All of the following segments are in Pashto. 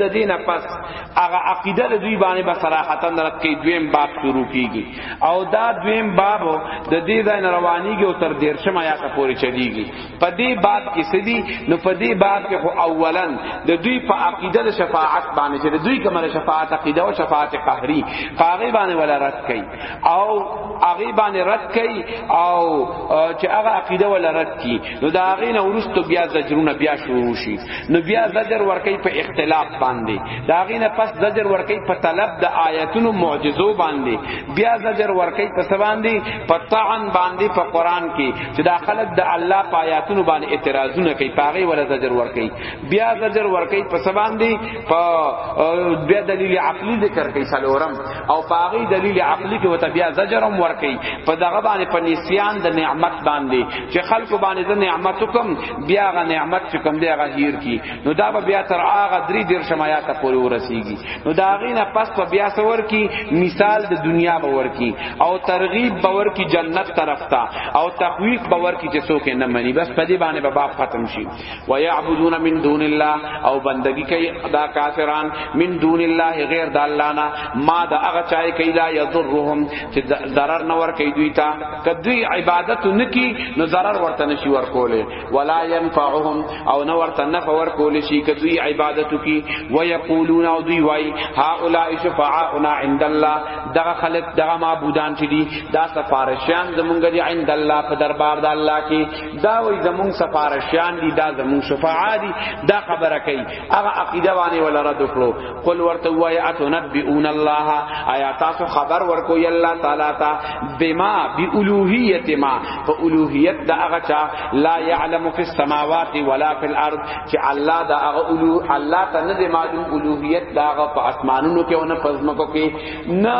د دین پس هغه عقیده د دوی باندې به صراحتا رد کوي دویم باب شروع کیږي او دا دویم باب د دې ځای روانیږي او تر دیر شمه یا ته پوری چلیږي په دې باب کې سدي نو په دې باب کې خو اولا د دوی په عقیده د شفاعت باندې چې د دوی کومه شفاعت عقیده او شفاعت قهری هغه باندې ولا رد کوي او هغه باندې رد کوي او چې هغه عقیده ولا رد کی نو دا هغه نه ورستو بیا زجرونه بیا شروع شي نو بیا زجر ورکی په اختلاف باندې دا هغه نه پس زجر ورکی په طلب د آیتونو معجزو باندې بیا زجر ورکی په سباندې په طعن باندې په قران کې چې دا خلک د الله په آیاتونو باندې اعتراضونه کوي پاغه ولا زجر ورکی بیا زجر ورکی په سباندې په بیا دلیل عقلی ذکر کوي سلورم او پاغي دلیل عقلی کې وته بیا زجرم ورکي په دغه باندې په نسیان د نعمت باندې چې خلکو باندې د نعمت کوم بیا غ نعمت چې کوم دی غیر کی نو دا به بیا تر هغه درې دیر شمایا ته پورې ورسیږي نو دا غینه پس په بیا سور کی مثال د دنیا باور کی او ترغیب باور کی جنت طرف تا او تخویف باور کی چې څوک نه مني بس په دې باندې به باب ختم شي ويعبدون من دون الله او بندگی کوي دا کافران من دون الله غیر د الله نه ما دا هغه چای کوي لا یضرهم چې ضرر نه ور کوي دوی ته کدی عبادت نکی نو ضرر ورته نشي ور کوله ولا ينفعهم او نه ورته نفع ور کوله شي کدی عبادت کی ويقولون او دوی وای هؤلاء شفعاؤنا عند الله دا خلق دا معبودان چې دي دا سفارشان زمونږ دي عند الله په دربار د الله کې دا وای زمون سفارشیان دي دا زمون شفاعا دي دا خبره کوي هغه عقیده باندې ولا رد کړو قل ورته وای اتنبئون الله آیا تاسو خبر ورکو ی الله تعالی تا بما بالوهیت ما په الوهیت دا هغه چا لا يعلم فی السماوات ولا فی الارض چې الله دا هغه الوه الله ته نه معلوم الوهیت دا هغه په اسمانونو کې او نه پزمکو کې نه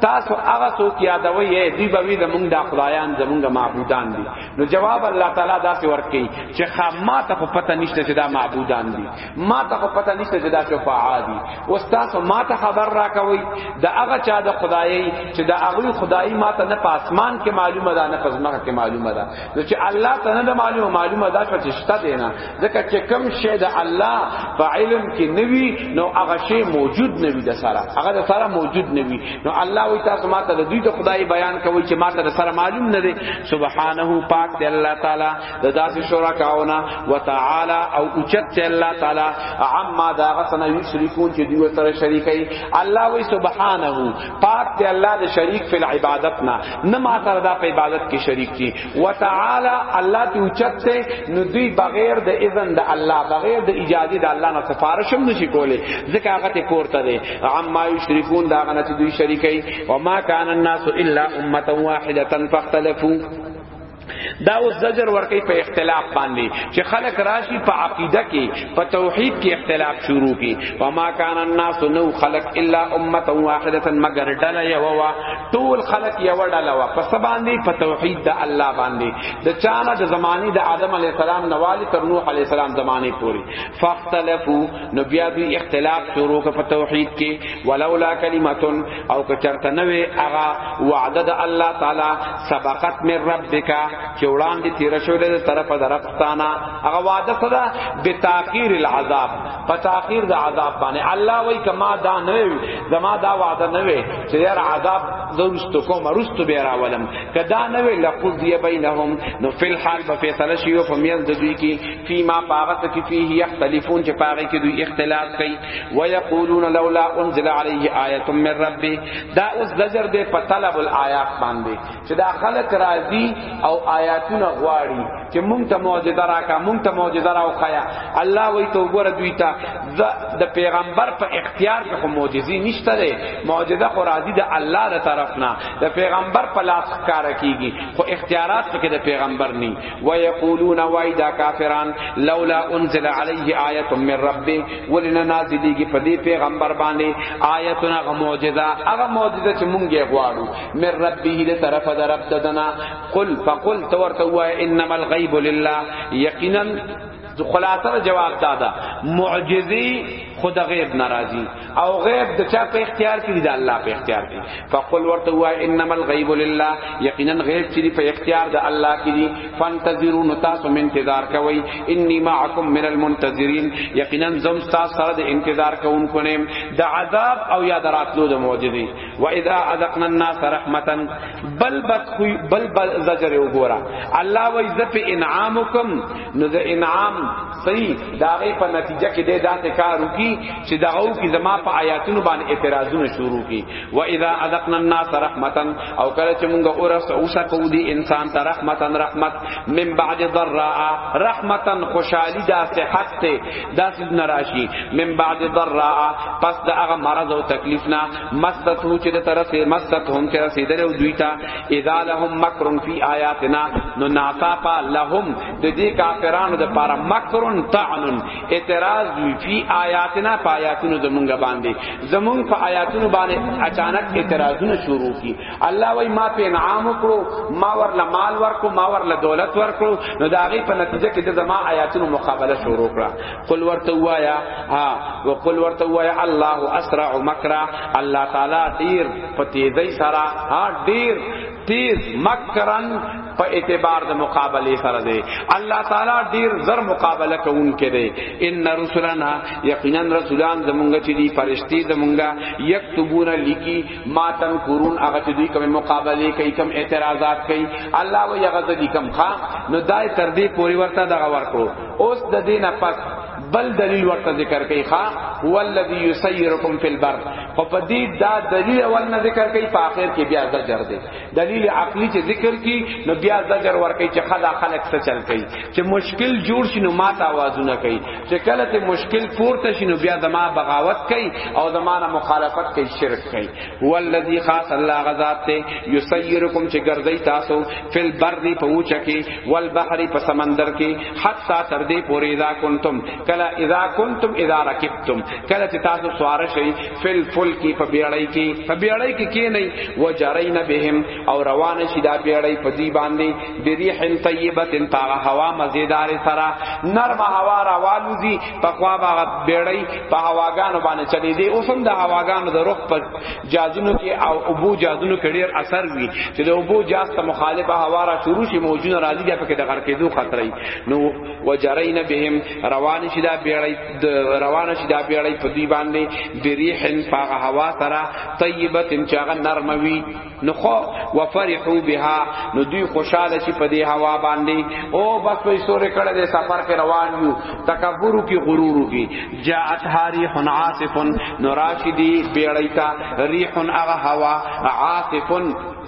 تاسو هغه څوک یادوي دی به وی زمونږ د خدایان زمونږ معبودان دي نو جواب الله تعالی داسې ورکړي چې خا ما ته خو پته نشته چې دا معبودان دي ما ته خو پته نشته چې دا شفاعا دي اوس تاسو ما ته خبر راکوي دا هغه چا د خدایي چې دا هغه خدایي ما ته نه په اسمان کې معلومه ده نه په ځمکه کې معلومه ده نو چې الله ته نه معلومه معلومه ده چې شته دی نه ځکه چې کم شی د الله په علم کې نوي نو هغه شی موجود نوي د سره هغه د سره موجود نوي نو الله وی تاسو ماته د دوی د خدای بیان کوي چې ماته د سره معلوم نه دي سبحانه پاک دی الله تعالی د داسې شرکاونه وتعالى او اوچت دی الله تعالی عما دا غسن یشرکون چې دوی سره شریکي الله وی سبحانه پاک دی الله د شریک فی العبادت نه نه ماته د عبادت کې شریک دي وتعالى الله ته اوچت ته نو دوی بغیر د اذن د الله بغیر د اجازه د الله نه سفارش هم نشي کولی ځکه هغه ته پورته دي عما یشرکون دا غنه چې دوی شریکي و ما کان الناس الا امه واحده فاختلفوا دا اوس زجر ورکی په اختلاف باندې چې خلک راشي په عقیده کې په توحید کې اختلاف شروع کی وما کان الناس نو خلق الا امه واحده مگر ډله یو ټول خلق یو ډله وا پس باندې په توحید د الله باندې د چانه د زمانه د آدم علی السلام نوالی تر نوح علی السلام زمانه پوری فاختلفو نو بیا دوی اختلاف شروع ک په توحید کې ولولا کلمتون او که چرته نوې هغه وعده د الله تعالی سبقت من ربک چې وړاندې تیر شو د طرف درفتانا هغه وعده صدا بتاخير العذاب په تاخير د عذاب باندې الله وای کما دا نه وي زما دا وعده نه وي چې یار عذاب زوست کوم رست به راولم کدا نه وي لقد دی بینهم نو فل حال به فیصله شي او فمیل د دوی کې فيما پاغت کې فيه يختلفون چې پاغه کې دوی اختلاف کوي ويقولون لولا انزل عليه آیه من ربه دا اوس زجر دې په طلب الایات باندې چې دا خلق راضي او آیاتونه غواړي چې مونږ ته معجزه راکا مونږ ته معجزه راو خیا الله وی ته وګوره دوی ته د پیغمبر په اختیار کې خو معجزې نشته ده معجزه خو راځي د الله تر طرف نه د پیغمبر په لاس کار کیږي خو اختیارات کې د پیغمبر ني و یقولون وای دا کافران لولا انزل علیه آیه من ربه ولنا نازلیږي په دې پیغمبر باندې آیتنا معجزه هغه معجزه چې مونږ یې غواړو من ربه له طرفه د رب ددنا قل فقل تورت هو انما الغيب لله یقینا خلاصه جواب دادا معجزي خود غیب ناراضي او غیب د چا په اختیار کې دی د الله په اختیار کې فقل ورته وای انما الغیب لله یقینا غیب چې په اختیار د الله کې دی فانتظرون تاسو من انتظار کوي انی معکم من المنتظرین یقینا زم تاسو سره د انتظار کوونکو نه د عذاب او یا دراتلو د معجزې و اذا اذقنا الناس رحمتا بل بد خوی بل بل زجر وګورا الله و اذا په انعامکم نو د انعام صحیح داغه په نتیجه کې د داسې کارو کی چې دغه کی زما په آیاتونو باندې اعتراضونه شروع کی و اذا اذقنا الناس رحمتا او کله چې مونږ اورس او سکو دی انسان ته رحمتا رحمت من بعد ضراء رحمتا خوشحالی دا صحت ته داسې نراشی من بعد ضراء پس دغه مرض او تکلیف نه مستت هو چې د طرف مستت هم چې رسیدل او دوی ته اذا لهم مکر فی آیاتنا نو ناصافا لهم د دې کافرانو د پاره مکر طعن اعتراض دوی فی آیاتنا په آیاتونو زمونږ باندې زمونږ په آیاتونو باندې اچانک اعتراضونه شروع کی الله وای ما په انعام کړو ما ورله مال ورکو ما ورله دولت ورکو نو دا غي په نتیجه کې د زما آیاتونو مقابله شروع کړه قل ورته وایا ها وقل ورته وایا الله اسرع مکرا الله تعالی ډیر په تیزی سره ها ډیر تیز مکرن په اعتبار د مقابله سره دی الله تعالی ډیر زر مقابله کوونکې دی ان رسولنا یقینا رسولان زمونږ چې دی فرشتي زمونږ یكتبون لکی ماتن قرون هغه چې دوی کوم مقابله کوي کوم اعتراضات کوي الله و یغذ لکم خا نو دای تر دې پوری ورته دغه ورکړو اوس د دین پس بل دلیل ورته ذکر کوي ښا هو الذی یسیرکم فی البر او په دې دا دلیل ول نه ذکر کوي په اخر کې بیا زجر دی دلیل عقلی چې ذکر کی نو بیا زجر ور کوي چې خدا خلق څه چل کوي چې مشکل جوړ شي نو ماته आवाजونه کوي چې کله ته مشکل پورته شي نو بیا دما بغاوت کوي او دمانه مخالفت کوي شرک کوي هو الذی خاص الله غذاب ته یسیرکم چې ګرځي تاسو فل بر دی په وچه کې ول بحر په سمندر کې حتا تر دې پورې اذا کنتم کلا اذا کنتم اذا رکبتم کلا چې تاسو سوار شئ فل فل کې په بیړۍ کې په بیړۍ کې کې نه و جرین بهم او روانه شي دا پیړی په دی باندې د ریح طیبه تن طاغه هوا مزیدار سره نرم هوا راوالوزی په خوا باغ بیړی په هواګانو باندې چلی دی اوس هم د هواګانو د رخ پر جازونو کې او ابو جازونو کې ډیر اثر وی چې د ابو جاز ته مخالفه هوا را شروع شي موجونه راځي دا پکې د غر کېدو خطر نو وجرین بهم روان شي دا بیړی د روان شي دا بیړی په دی باندې د ریح طاغه هوا سره طیبه تن چاغه نرموي نو خو وفرحو بها نو دوی خوشاله شي په دې هوا باندې او بس په سورې کړه دې سفر کې روان یو تکبر کی غرور کی جاءت هاری حن عاصف نو راشدی بیړیتا ریح اغه هوا عاصف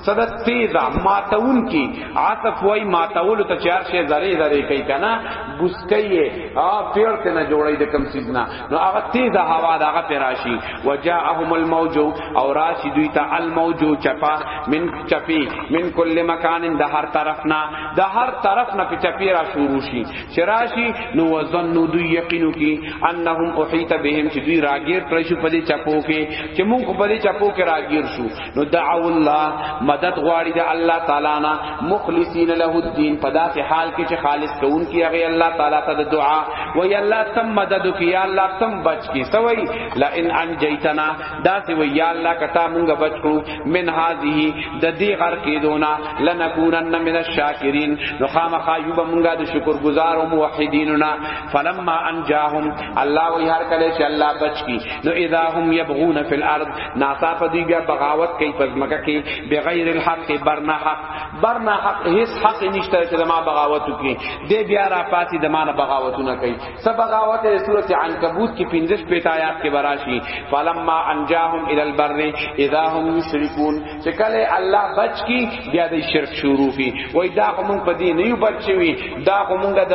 صدا تیزا ماتون کی عاصف وای ماتول ته چار شی زری زری کوي کنه بوسکیه ا پیړ ته نه جوړی د کم سیزنا نو هغه تیز هوا دا هغه پراشی وجاءهم الموج او راشی دوی ته الموج چپا من چپی من کل مکان د هر طرف نه د هر طرف نه په چپی را شروع شي چراشی نو وظنوا دوی یقینو کی انهم احیط بهم چې دوی راګیر پر شو په دې چپو کې چې مونږ په دې چپو کې راګیر شو نو دعو الله مدد غواړي د الله تعالی نه مخلصین له الدين په داسې حال کې چې خالص کون کی هغه الله تعالی ته د دعا و یا الله تم مدد کی یا الله تم بچ کی سوي لا ان انجیتنا داسې و یا الله کتا مونږ بچ کړو من هذه د دې غر کې دونا لنکونن من الشاکرین نو خامخا یوب مونږه د شکر گزار او موحدیننا فلما انجاهم الله وی هر کله چې الله بچ کی نو اذا هم يبغون فی الارض ناصاف دی بیا بغاوت کوي پزمکه کې بغیر الحق برنا حق برنا حق هیڅ حق نشته چې ما بغاوت وکړي دی بیا را پاتې د مان بغاوتونه کوي سب بغاوت د سورته عنکبوت کې 15 پیت آیات کې براشي فلما انجاهم الى البر اذا هم یشركون چې کله الله بچ کی بیا د شرک شروع کی وای دا هم په دې نه بچوي دا هم د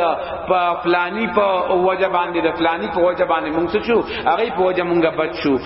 فلانی په وجه باندې د فلانی په وجه باندې مونږ شو هغه په وجه مونږ بچو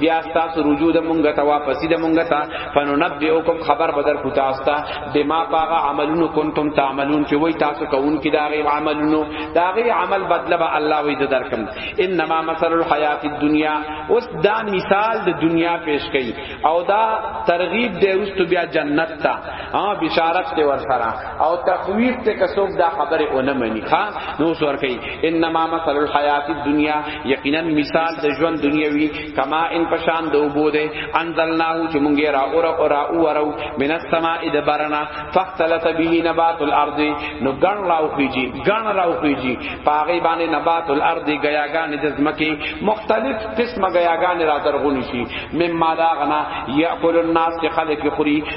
بیا تاسو رجوع د مونږ ته واپس د مونږ ته فننبئکم خبر بدر کو تاسو ته بما پاغه عملونو کنتم تعملون چې وای تاسو کوون کې داغه عملونو داغه عمل بدله به الله وې د درکم انما مثل الحیات الدنیا اوس دا مثال د دنیا پیش کړي او دا ترغیب دی اوس بیا جنت ته ها بشارت دی ور سره او تخویف ته کسوب دا خبره اونه منی ها نو سور کوي انما مثل الحیات الدنیا یقینا مثال د ژوند دنیوي کما ان پشان د وبو ده انزلناه چې مونږه را اور اور اورو من السماء دبرنا فاختلط به نبات الارض نو ګن راو کیږي ګن راو کیږي پاغي باندې نبات الارض غیاګان د زمکه مختلف قسمه غیاګان را درغونی شي مما داغنا یاکل الناس خلق خوري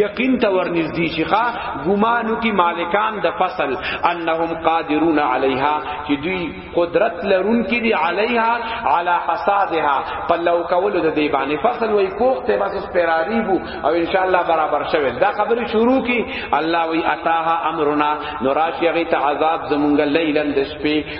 یقین ته ورنږدې شي ښا ګمانو کی مالکان د فصل انهم قادرون علیها چې دوی قدرت لرون کې دی علیها علی حصادها په لو کول د دی باندې فصل وای کوخته بس پیراری بو او ان شاء الله برابر شوه دا خبره شروع کی الله وی اتاها امرنا نوراشی غی ته عذاب زمونږ لیلن د شپې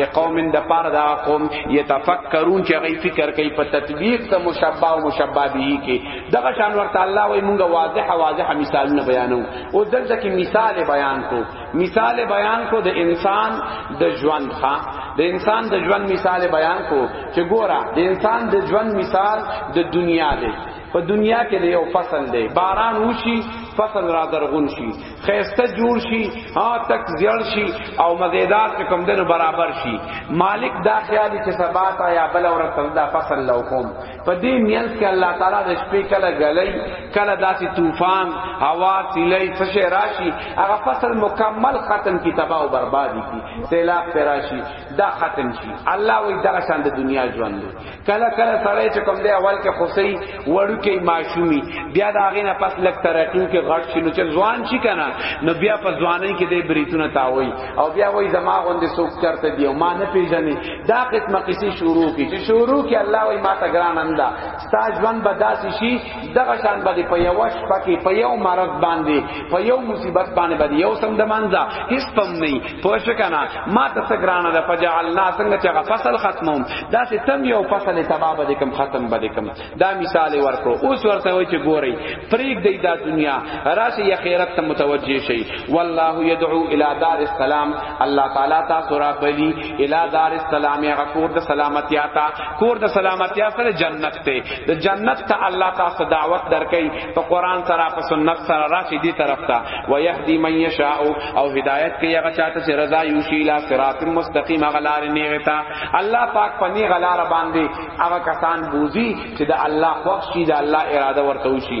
لقوم د پاره دا قوم یتفکرون چې غي فکر کوي په تطبیق د مشبہ او مشبہ به کې دغه شان ورته الله وي مونږه واضح واضح مثالونه بیانو او دلته کې مثال بیان کو مثال بیان کو د انسان د ژوند ښا د انسان د ژوند مثال بیان کو چې ګوره د انسان د ژوند مثال د دنیا دی په دنیا کې د یو فصل دی باران وشي فصل را درغون شي خیسته جوړ شي ها تک زیړ شي او مزیدار چې کم دنو برابر شي مالک دا خیال چې سبا تا یا بل اور تلدا فصل لو کوم په دې مینس کې الله تعالی د شپې کله غلې کله داسې طوفان هوا سیلې فشه راشي هغه فصل مکمل ختم کی تباہ او بربادی کی سیلاب راشي دا ختم شي الله وی دا شان د دنیا ژوند کله کله سره چې کوم دی اول کې خوسي وړو کې ماشومی بیا دا غینه پس لک ترقی کې غټ شي نو چې ځوان شي کنه نو بیا په ځواني کې دې بریتونه تاوي او بیا وای زما غوند سوک چرته دی ما نه پیژنې دا قسمه کسی شروع کی چې شروع کی الله وای ما ته ګران انده ستا ژوند بداسي شي دغه شان باندې په یو شپه کې په یو مرض باندې په یو مصیبت باندې باندې یو سم د منځه هیڅ پم نه پوه شو کنه ما ته څه ګرانه ده فجعلنا څنګه چې هغه فصل ختموم دا سه تم یو فصل تبا باندې کم ختم باندې کم دا مثال ورکو اوس ورته وای چې ګوري پریک دی دا دنیا راشه یا خیرت ته متوجه شي والله يدعو الى دار السلام الله تعالی تاسو را بلی الا دار السلام هغه کور د سلامتیا تا کور د سلامتیا سره جنت ته د جنت ته الله تاسو دعوت درکې په قران سره په سنت سره راشي دی طرف ته و يهدي من يشاء او هدایت کې هغه چاته چې رضا یوشي لا صراط مستقیم غلار نه وتا الله پاک پنی غلار باندې هغه کسان بوزي چې د الله خوښ شي د الله اراده ورته وشي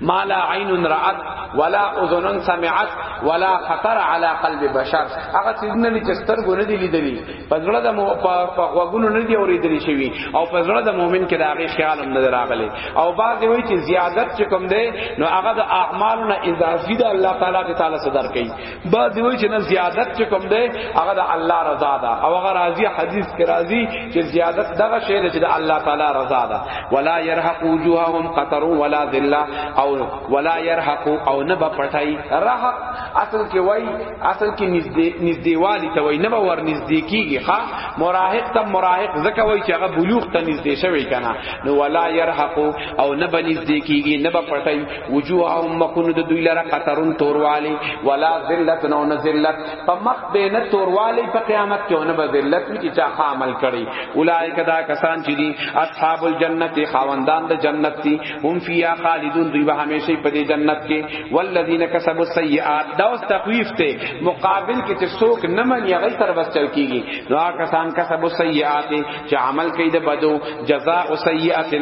ما لا عین رات ولا اذن سمعت ولا خطر على قلب بشر هغه څه نه دي چې سترګو نه دي لیدلي پزړه د مو په غوګونو نه دي اوریدلي شوی او پزړه د مؤمن کې داغه خیال هم نه راغلي او بعض وی چې زیادت چې کوم دی نو هغه د اعمال نه اضافي د الله تعالی تعالی صدر کوي بعد دی وای چې نه زیادت چې کوم دی هغه د الله رضا ده او هغه راضی حدیث کې راضی چې زیادت دغه شی دی چې د الله تعالی رضا ده ولا يرهق وجوههم قطر ولا ذله او ولا يرهق او نه بپټای رهق اصل کې وای اصل کې نږدې نږدېوالی ته وای نه به ور نږدې کیږي ښا مراهق ته مراهق زکه وای چې هغه بلوغ ته نږدې شوی کنه نو ولا يرهق او نه به نږدې کیږي نه به پټای وجوههم مخون د دوی لره قطرون توروالی ولا ذلت نو نه ذلت په مخ به نه توروالی په قیامت کې نه به ذلت چې چا عمل کړي اولایک دا کسان چې دي اصحاب الجنت خاوندان د جنت دي هم فیا خالدون دوی به همیشه په دې جنت کې والذین کسبوا السیئات دا اوس تخویف ته مقابل کې چې څوک نه مني هغه تر بس چل کیږي دا کسان کسبوا السیئات چې عمل کوي د بدو جزاء سیئه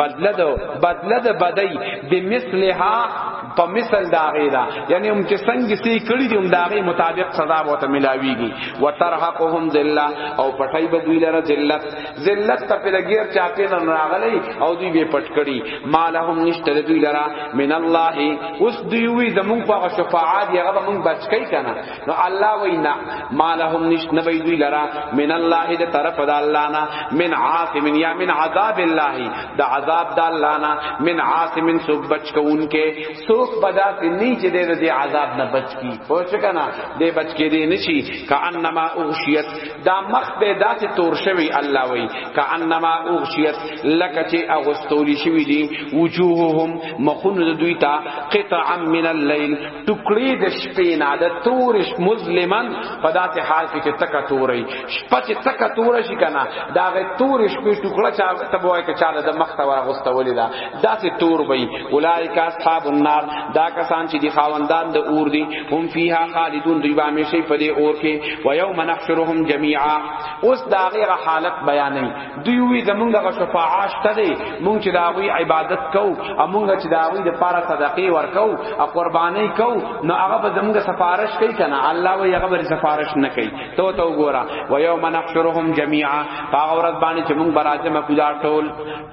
بدله ده بدله ده بدی بمثلها په مثل دا غیدا یعنی هم چې څنګه سي کړی دی هم دا غي مطابق سزا وته ملاویږي وترحقهم ذلہ او پټای به دوی لره ذلت ذلت ته په لګیر چاپې نه راغلی او دوی به پټ کړی مالهم نشته دوی لره من الله اوس دوی وی زمون په شفاعت یغه مونږ بچ کای کنه نو الله وینا مالهم نشت نبی دوی لرا من الله د طرف د الله نه من عاصم یا من عذاب الله د عذاب د الله نه من عاصم سوک بچ کون کې سوک بدا سے نیچے دے دے عذاب نہ بچ کی پوچھ کنا دے بچ کے دے نشی کانما اغشیت دا مخ دے دا سے تور شوی الله وی کانما اغشیت لکچے اغستولی شوی دی وجوههم مخون دوی تا قطعا من الليل ټکړی د شپې نه د تور مظلمن په داسې حال کې چې تکه تورې شپه چې تکه تور شي کنه دا غي تور شپې ټکړه چا تبوای کې چاله د مخ ته واغستولې دا داسې تور وي اولایک اصحاب النار دا کسان چې دی خاوندان د اور دي هم فیها خالدون دوی به همیشه په دې اور کې و یوم نحشرهم جميعا اوس دا غي حالت بیانې دوی وی زمونږ غ شفاعه شته دی مونږ چې دا غوی عبادت کو او مونږ چې دا غوی د پاره صدقې ورکو او قرباني کو نو هغه به زمونږ سفارش کوي کنه الله وی هغه به سفارش نه کوي تو تو ګورا و یوم نحشرهم جميعا هغه ورځ باندې چې مونږ براجم کو دا ټول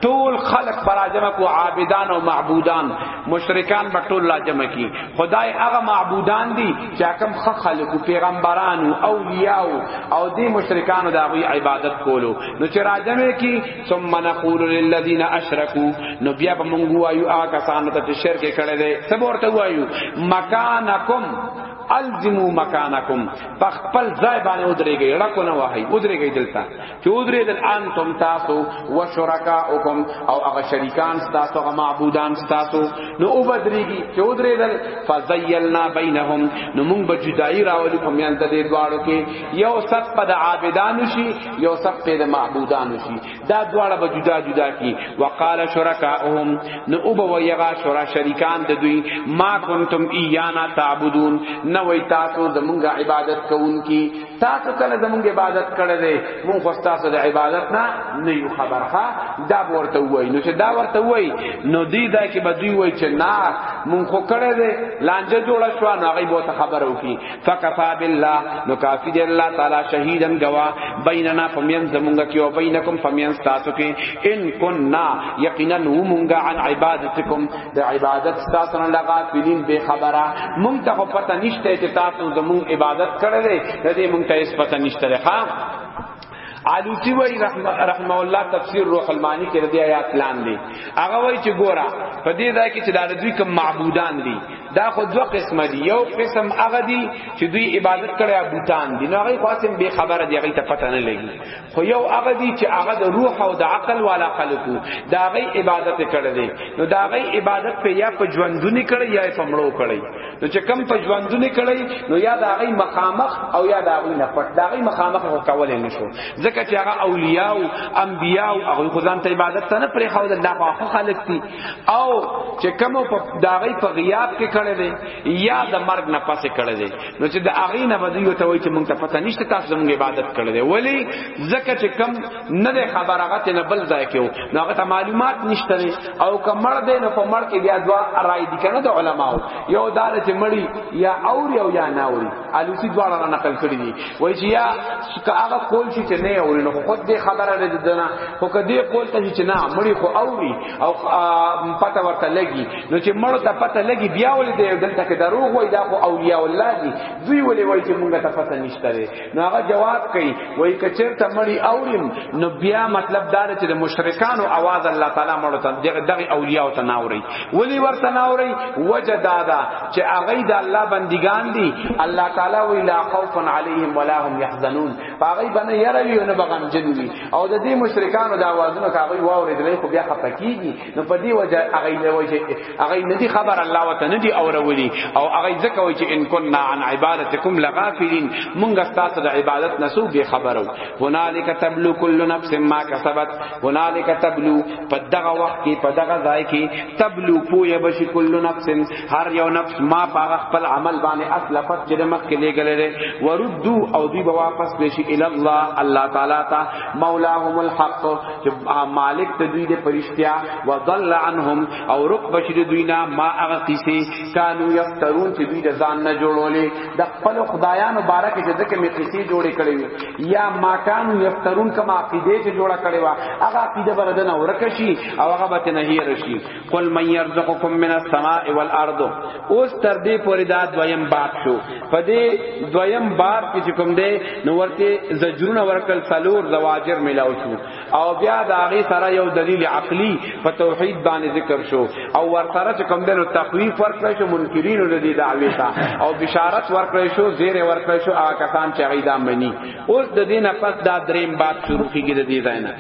ټول خلق براجم کو عابدان او معبودان مشرکان به ټول لا جمع کی خدای هغه معبودان دي چې کوم خ خلق پیغمبرانو اولیاء او دی مشرکانو دا غوی عبادت کولو نو چې راجمه کی ثم نقول للذین اشرکو نو بیا به مونږ وایو آ کسان ته چې شرک کړي دي سب ورته وایو مکانکم الزمو مکانکم پخپل ځای باندې ودرېږئ ړکو نه وهئ ودرېږئ دلته چې ودرېدل انتم تاسو و شرکاءکم او هغه شریکان تاسو هغه معبودان تاسو نو او بدرېږي چې ودرېدل فزیلنا بینهم نو موږ به جدائی راولي په میان د دې دواړو کې یو صف په د عابدانو شي یو صف په د معبودانو شي دا دواړه به جدا جدا کی وقال شرکاءهم نو او به یغا شرا شریکان د دوی ما کنتم ایانا تعبدون نو تاسو زمونږ عبادت کوونکی تاسو کله زمونږ عبادت کړی دی مونږ خو تاسو د عبادت نه نه یو خبر ښه دا ورته وای نو چې دا ورته وای نو دی دا کې به دوی وای چې نه مونږ خو کړی دی لانجه جوړه شو نو هغه به ته خبر وکي فکفا بالله نو کافی دی الله تعالی شهیدن گوا بیننا فمین زمونږ کې او بینکم فمین تاسو کې ان کننا یقینا مونږ عن عبادتکم د عبادت تاسو نه لگا فلین به خبره مونږ ته پته نشته چې تاسو زموږ عبادت کړی دی د دې مونږ ته هیڅ پته نشته ښا علوسی وی رحمه, رحمه الله تفسیر روح المانی کې ردی آیات لان دی هغه وی چې ګورا په دې ځای کې چې دا دوی کوم معبودان دي دا خو دوه قسم دي یو قسم هغه دي چې دوی عبادت کړي بوتان دي نو هغه خاصم به خبره دی هغه ته پته نه لګي خو یو هغه دی چې هغه د روح او د عقل والا خلقو دا غي عبادت کړي دي نو دا غي عبادت په یا په ژوندونی کړي یا په مړو کړي نو چې کم په ژوندونی کړي نو یا دا غي مخامخ او یا دا غي نه پټ دا غي مخامخ هو کول نه شو ځکه چې هغه اولیاء او انبیاء او هغه خدان ته عبادت نه پرې خو د الله خو خلق دي او چې کم په دا غي په غیاب کې کړي دي یا د مرګ نه پاسه کړي دي نو چې د هغه نه بدی وته وای چې مونږ ته پته نشته تاسو زموږ عبادت کړل دی ولی زکه چې کم نه ده خبره غته نه بل ځای کېو نو هغه ته معلومات نشته او کمړ دی نو په مړ کې بیا دوا رائے دي کنه د علماو یو دار چې مړی یا اوري او یا نه اوري الوسی دواړه نقل کړی دی وای چې یا هغه کول شي چې نه اوري نو خود دې خبره نه ددنه خو کدی کول ته چې نه مړی خو اوري او پته ورته لګي نو چې مړ ته پته لګي بیا ولې دی دلته کې دروغ وای دا خو اولیاء الله دي دوی ولې وای چې مونږ ته پته نشته لري نو هغه جواب کوي وای کچر ته مړی اوریم نو بیا مطلب دا چې د مشرکانو आवाज الله تعالی مړ ته دغه اولیاء ته ناوري ولې ورته ناوري وجه دادا چې هغه د الله بندگان دي الله تعالی وی لا خوف علیهم ولا هم يحزنون هغه باندې یره وی نه بغم جنوي او د دې مشرکانو د आवाजونو کاغوي واورې دلې خو بیا خپکیږي نو په دی وجه هغه نه وجه هغه نه دی خبر الله وته نه دی اورولي او هغه ځکه وای چې ان كنا عن عبادتكم لغافلين مونږه ستاسو د عبادت نسو به خبرو هنالک تبلو كل نفس ما كسبت هنالک تبلو په دغه وخت کې په دغه ځای کې تبلو پوهه بشي كل نفس هر یو نفس ما په خپل عمل باندې اسلفت چې مخ کې لګلې وردو او دی به واپس بشي الى الله الله تعالی تا مولاهم الحق چې مالک ته دوی د پرشتیا وضل عنهم او رب بشری دوی نه ما هغه قصې کانو یفترون چې دوی د ځان نه جوړولې د خپل خدایانو باره کې چې دغه می قصې جوړې کړې وي یا ما کانو یفترون کما عقیده چې جوړه کړې وا هغه عقیده بردن اورکشي او هغه به نه هیر شي قل من يرزقكم من السماء والارض اوس تر دې پورې دا دویم باب شو په دې دویم باب کې کوم دی نو ورته زجرونه ورکل سلور زواجر ملاو شو او بیا دا غي سره یو دلیل عقلی په توحید باندې ذکر شو او ورته چې کوم دی نو تخویف ورکړ شو منکرین له دې دعوی ته او بشارت ورکړ شو زیر ورکړ شو هغه کسان چې غیدا منی اوس د دې نه پس دا دریم باب شروع کیږي د دې ځای نه